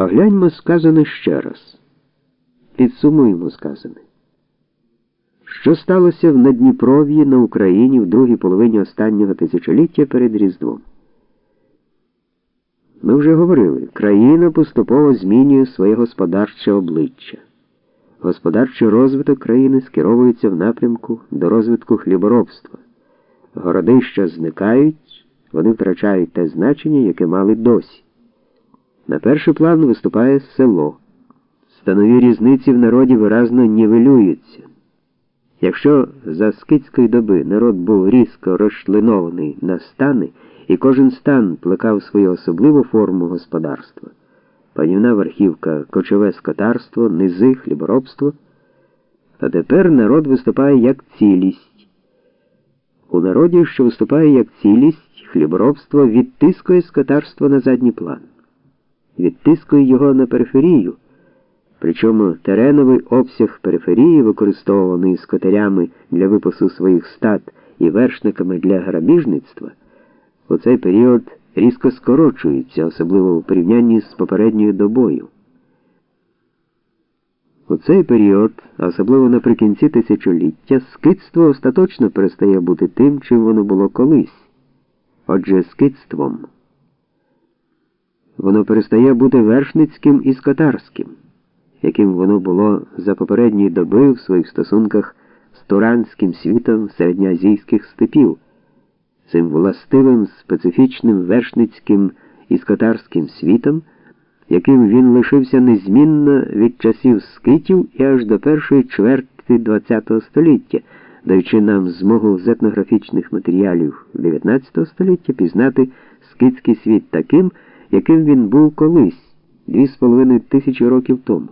Огляньмо сказане ще раз. Підсумуємо сказане. Що сталося в Надніпров'ї на Україні в другій половині останнього тисячоліття перед Різдвом? Ми вже говорили, країна поступово змінює своє господарче обличчя. Господарчий розвиток країни скеровується в напрямку до розвитку хліборобства. Городища зникають, вони втрачають те значення, яке мали досі. На перший план виступає село. Станові різниці в народі виразно нівелюються. Якщо за скидської доби народ був різко розчленований на стани, і кожен стан плекав свою особливу форму господарства, панівна верхівка, кочове скотарство, низи, хліборобство, то тепер народ виступає як цілість. У народі, що виступає як цілість, хліборобство відтискує скотарство на задній план відтискує його на периферію, причому тереновий обсяг периферії, використовуваний скотарями для випасу своїх стад і вершниками для грабіжництва, у цей період різко скорочується, особливо у порівнянні з попередньою добою. У цей період, особливо наприкінці тисячоліття, скидство остаточно перестає бути тим, чим воно було колись. Отже, скидством воно перестає бути вершницьким і скотарським, яким воно було за попередні доби в своїх стосунках з туранським світом середньоазійських степів, цим властивим специфічним вершницьким і скотарським світом, яким він лишився незмінно від часів скитів і аж до першої чверті ХХ століття, даючи нам змогу з етнографічних матеріалів XIX століття пізнати скитський світ таким, яким він був колись, дві з половиною тисячі років тому.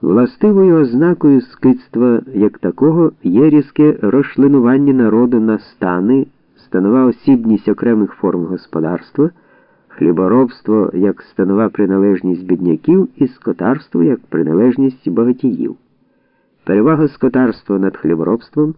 Властивою ознакою скидства як такого є різке розчленування народу на стани, станова осібність окремих форм господарства, хліборобство як станова приналежність бідняків і скотарство як приналежність багатіїв. Перевага скотарства над хліборобством,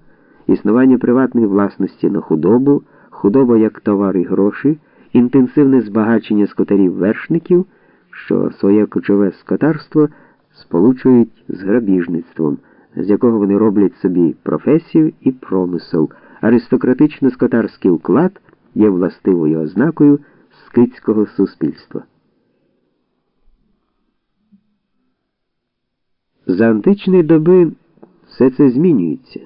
існування приватної власності на худобу худоба як товар і гроші, інтенсивне збагачення скотарів вершників, що своє кочове скотарство сполучують з грабіжництвом, з якого вони роблять собі професію і промисел. Аристократично-скотарський уклад є властивою ознакою скитського суспільства. За античної доби все це змінюється.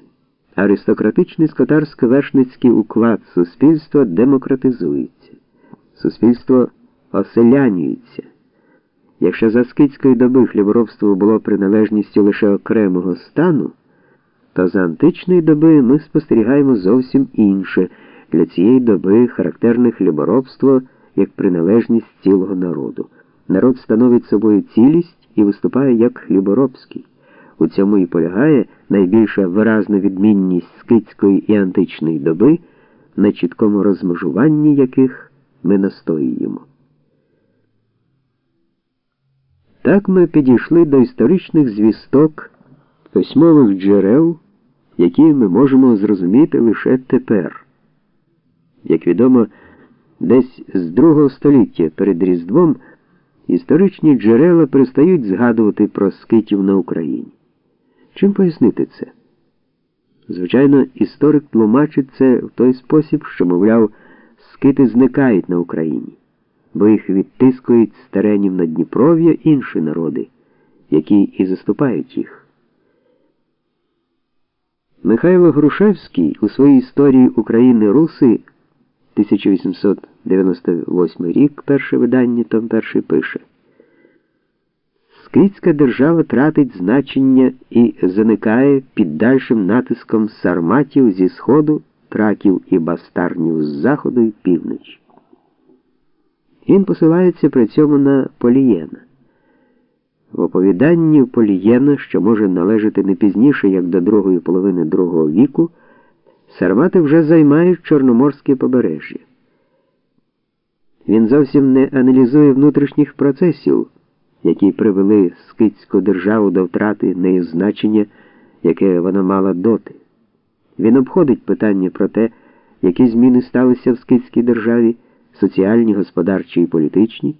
Аристократичний скотарсько-вершницький уклад суспільства демократизується, суспільство оселянюється. Якщо за скидської доби хліборобство було приналежністю лише окремого стану, то за античної доби ми спостерігаємо зовсім інше для цієї доби характерне хліборобство як приналежність цілого народу. Народ становить собою цілість і виступає як хліборобський. У цьому і полягає найбільша виразна відмінність скитської і античної доби, на чіткому розмежуванні яких ми настоюємо. Так ми підійшли до історичних звісток письмових джерел, які ми можемо зрозуміти лише тепер. Як відомо, десь з другого століття перед Різдвом історичні джерела перестають згадувати про скитів на Україні. Чим пояснити це? Звичайно, історик тлумачить це в той спосіб, що, мовляв, скити зникають на Україні, бо їх відтискують з теренів на Дніпров'я інші народи, які і заступають їх. Михайло Грушевський у своїй історії України Руси 1898 рік, перше видання, том перший пише. Скидська держава тратить значення і заникає під дальшим натиском сарматів зі сходу, траків і бастарнів з заходу і півночі. Він посилається при цьому на Полієна. В оповіданні Полієна, що може належати не пізніше, як до другої половини другого віку, сармати вже займають Чорноморське побережжя. Він зовсім не аналізує внутрішніх процесів які привели скитську державу до втрати нею значення, яке вона мала доти. Він обходить питання про те, які зміни сталися в скитській державі, соціальні, господарчі і політичні.